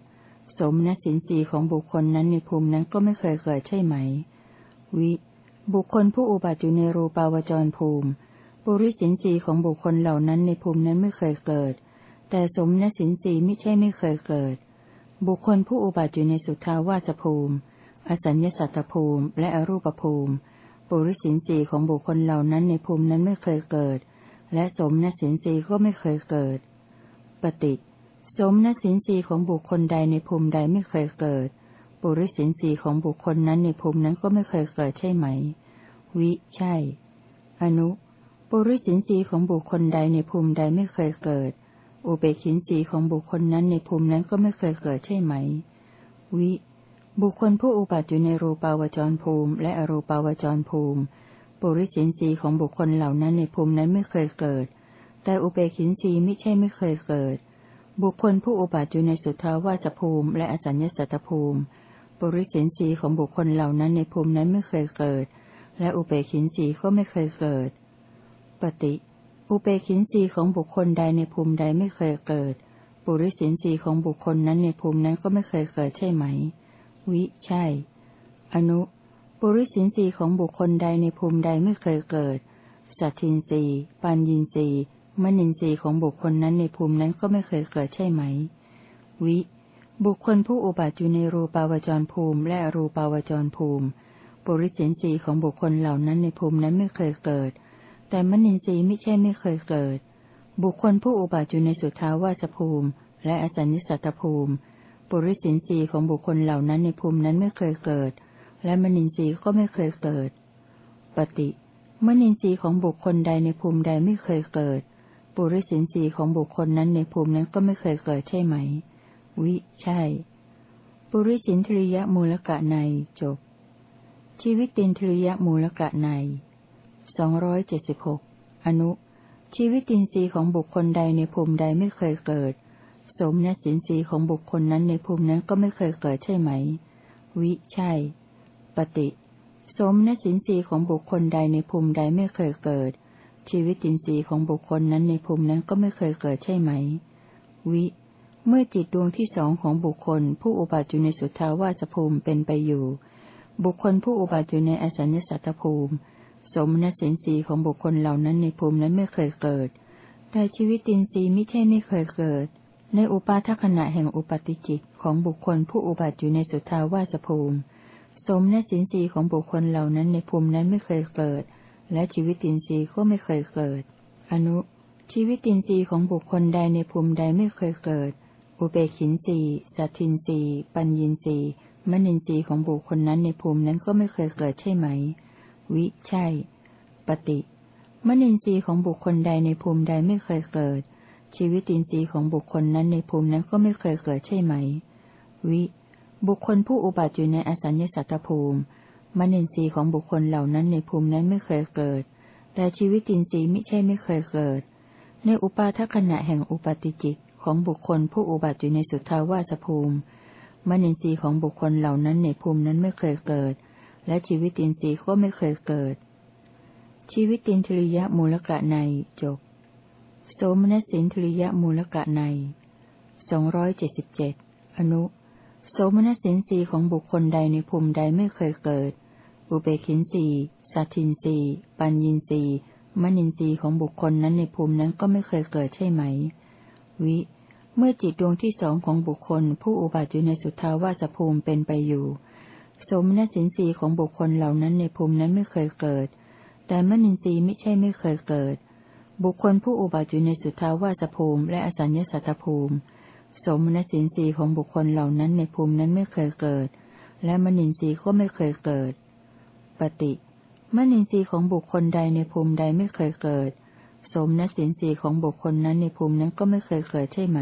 สมณสินทรีย์ของบุคคลนั้นในภูมินั้นก็ไม่เคยเกิดใช่ไหม วิ บุคคลผู้อุบัติอยู่ในรูปาวจรภูมิ ปุริสินสีของบุคคลเหล่านั้นในภูมินั้นไม่เคยเกิด แต่สมณสินสีไม่ใช่ไม่เคยเกิด บุคคลผู้อุบัติอยู่ในสุทาวาสภูมิ อสัญญสัตตภูมิ และอรูปภูมิ ปุริสินสีของบุคคลเหล่านั้นในภูมินั้นไม่เคยเกิด และสมณสินสีก็ไม่เคยเกิด ปฏิสมณสินสีของบุคคลใดในภูมิใดไม่เคยเกิด ปุริสินสีของบุคคลนั้นในภูมินั้นก็ไม่เคยเกิดใช่ไหม วิ ใช่ อนุ ปุริสินสีของบุคคลใดในภูมิใดไม่เคยเกิด อุเบกินสีของบุคคลนั้นในภูมินั้นก็ไม่เคยเกิดใช่ไหม วิ บุคคลผู้อุบัติอยู่ในรูปาวจรภูมิ และอรูปาวจรภูมิ ปุริสินสีของบุคคลเหล่านั้นในภูมินั้นไม่เคยเกิด แต่อุเบกินสีไม่ใช่ไม่เคยเกิด บุคคลผู้อุบัติอยู่ในสุทาวาสภูมิ และอสัญญสัตตภูมิ ปุริสินสีของบุคคลเหล่านั้นในภูมินั้นไม่เคยเกิด และอุเบกินสีก็ไม่เคยเกิด ปฏิ อุเบกินสีของบุคคลใดในภูมิใดไม่เคยเกิด ปุริสินสีของบุคคลนั้นในภูมินั้นก็ไม่เคยเกิดใช่ไหม วิ ใช่ อนุ ปุริสินสีของบุคคลใดในภูมิใดไม่เคยเกิด สัตทินสีปัญญินสีมนินทรีย์ของบุคคลนั้นในภูมินั้นก็ไม่เคยเกิดใช่ไหม วิ บุคคลผู้อุบัติอยู่ในรูปาวจรภูมิ และรูปาวจรภูมิ ปุริสินทรีย์ของบุคคลเหล่านั้นในภูมินั้นไม่เคยเกิด แต่มนินทรีย์ไม่ใช่ไม่เคยเกิด บุคคลผู้อุบัติอยู่ในสุทาวาสภูมิ และอสัญญสัตตภูมิ ปุริสินทรีย์ของบุคคลเหล่านั้นในภูมินั้นไม่เคยเกิด และมนินทรีย์ก็ไม่เคยเกิด ปฏิมนินทรีย์ของบุคคลใดในภูมิใดไม่เคยเกิด ปุริสินสีของบุคคลนั้นในภูมินั้นก็ไม่เคยเกิดใช่ไหม วิ ใช่ ปุริสินทริยมูลกะในจบ ชีวิตินทริยมูลกะใน สองร้อยเจ็ดสิบหกอนุ ชีวิตินทรีย์ของบุคคลใดในภูมิใดไม่เคยเกิด สมณสินทรีย์ของบุคคลนั้นในภูมินั้นก็ไม่เคยเกิดใช่ไหม วิ ใช่ ปฏิ สมณสินทรีย์ของบุคคลใดในภูมิใดไม่เคยเกิด ชีวิตินทรีย์ของบุคคลนั้นในภูมินั้นก็ไม่เคยเกิดใช่ไหม วิ เมื่อจิตดวงที่สองของบุคคล ผู้อุบัติอยู่ในสุทธาวาสภูมิเป็นไปอยู่ บุคคลผู้อุบัติอยู่ในอสัญญสัตตภูมิ สมณสินทรีย์ของบุคคลเหล่านั้นในภูมินั้นไม่เคยเกิด แต่ชีวิตินทรีย์ไม่ใช่ไม่เคยเกิด ในอุปาทขณะแห่งอุปติจิตของบุคคลผู้อุบัติอยู่ในสุทาวาสภูมิ สมณสินทรีย์ของบุคคลเหล่านั้นในภูมินั้นไม่เคยเกิด และชีวิตินทรีย์ก็ไม่เคยเกิด อนุ ชีวิตินทรีย์ของบุคคลใดในภูมิใดไม่เคยเกิด อุเบกินทรีย์สัตินทรีย์ปัญญินทรีย์มนินทรีย์ของบุคคลนั้นในภูมินั้นก็ไม่เคยเกิดใช่ไหม วิใช่ ปฏิ มนินทรีย์ของบุคคลใดในภูมิใดไม่เคยเกิด ชีวิตินทรีย์ของบุคคลนั้นในภูมินั้นก็ไม่เคยเกิดใช่ไหม วิ บุคคลผู้อุบัติอยู่ในอสัญญสัตตภูมิ มนินทรีย์ของบุคคลเหล่านั้นในภูมินั้นไม่เคยเกิด แต่ชีวิตินทรีย์ไม่ใช่ไม่เคยเกิด ในอุปาทขณะแห่งอุปาติจิตของบุคคลผู้อุบัติอยู่ในสุทธาวาสภูมิ มนินทรีย์ของบุคคลเหล่านั้นในภูมินั้นไม่เคยเกิด และชีวิตินทรีย์ก็ไม่เคยเกิด ชีวิตินทริยมูลกะในจบ โสมนัสินทริยมูลกะในสองร้อยเจ็ดสิบเจ็ดอนุ โสมนัสินทรีย์ของบุคคลใดในภูมิใดไม่เคยเกิด อุเบกินสีสัตินสีปัญญินสีมณินสีของบุคคลนั้นในภูมินั้นก็ไม่เคยเกิดใช่ไหม วิ เมื่อจิตดวงที่สองของบุคคล ผู้อุบัติอยู่ในสุทธาวาสภูมิเป็นไปอยู่ สมณสินสีของบุคคลเหล่านั้นในภูมินั้นไม่เคยเกิด แต่มณินทรีย์ไม่ใช่ไม่เคยเกิด บุคคลผู้อุบัติอยู่ในสุทาวาสภูมิและอสัญญสัตภูมิ สมณสินสีของบุคคลเหล่านั้นในภูมินั้นไม่เคยเกิด และมณินทรีย์ก็ไม่เคยเกิด ปฏิมนินทรีย์ของบุคคลใดในภูมิใดไม่เคยเกิด สมนสินทรีย์ของบุคคลนั้นในภูมินั้นก็ไม่เคยเกิดใช่ไหม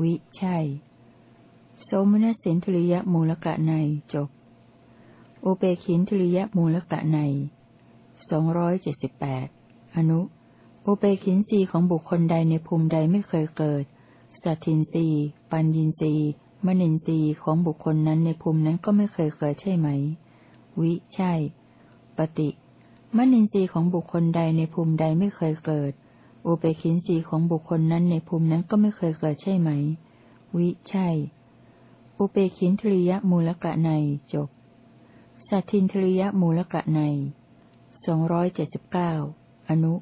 วิ ใช่ สมนสินทริยมูลกะในจบ อุเบกินทริยมูลกะในสองร้อยเจ็ดสิบแปดอนุ อุเบกินทรีของบุคคลใดในภูมิใดไม่เคยเกิด สัตทินทรีปัญญินทรีมนินทรีของบุคคลนั้นในภูมินั้นก็ไม่เคยเกิดใช่ไหม วิ ใช่ ปฏิ มนินทรีของบุคคลใดในภูมิใดไม่เคยเกิด อุเบกินทรีของบุคคลนั้นในภูมินั้นก็ไม่เคยเกิดใช่ไหม วิ ใช่ อุเบกินทริยมูลกะในจบ สัตทินทริยมูลกะในสองร้อยเจ็ดสิบเก้าอนุ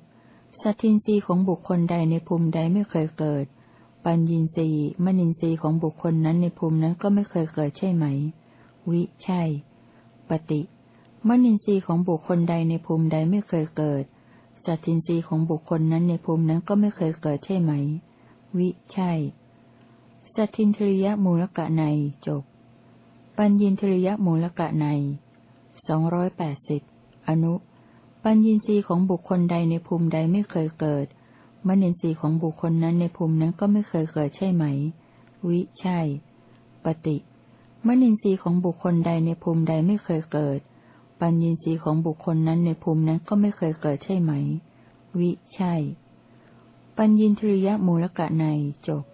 สัตทินรีของบุคคลใดในภูมิใดไม่เคยเกิด ปัญญินรีมณินรีของบุคคลนั้นในภูมินั้นก็ไม่เคยเกิดใช่ไหม วิ ใช่ ปฏิมณินทรีย์ของบุคคลใดในภูมิใดไม่เคยเกิด สัตทินรีของบุคคลนั้นในภูมินั้นก็ไม่เคยเกิดใช่ไหม วิ ใช่ สัตทินทริยมูลกะในจบ ปัญญินทริยมูลกะใน สองร้อยแปดสิบอนุ ปัญญินซีของบุคคลใดในภูมิใดไม่เคยเกิด มณินทรีย์ของบุคคลนั้นในภูมินั้นก็ไม่เคยเกิดใช่ไหม วิ ใช่ ปฏิ มณินทรีย์ของบุคคลใดในภูมิใดไม่เคยเกิด ปัญญินซีของบุคคลนั้นในภูมินั้นก็ไม่เคยเกิดใช่ไหม วิ ใช่ ปัญญินทริยมูลกะในจบ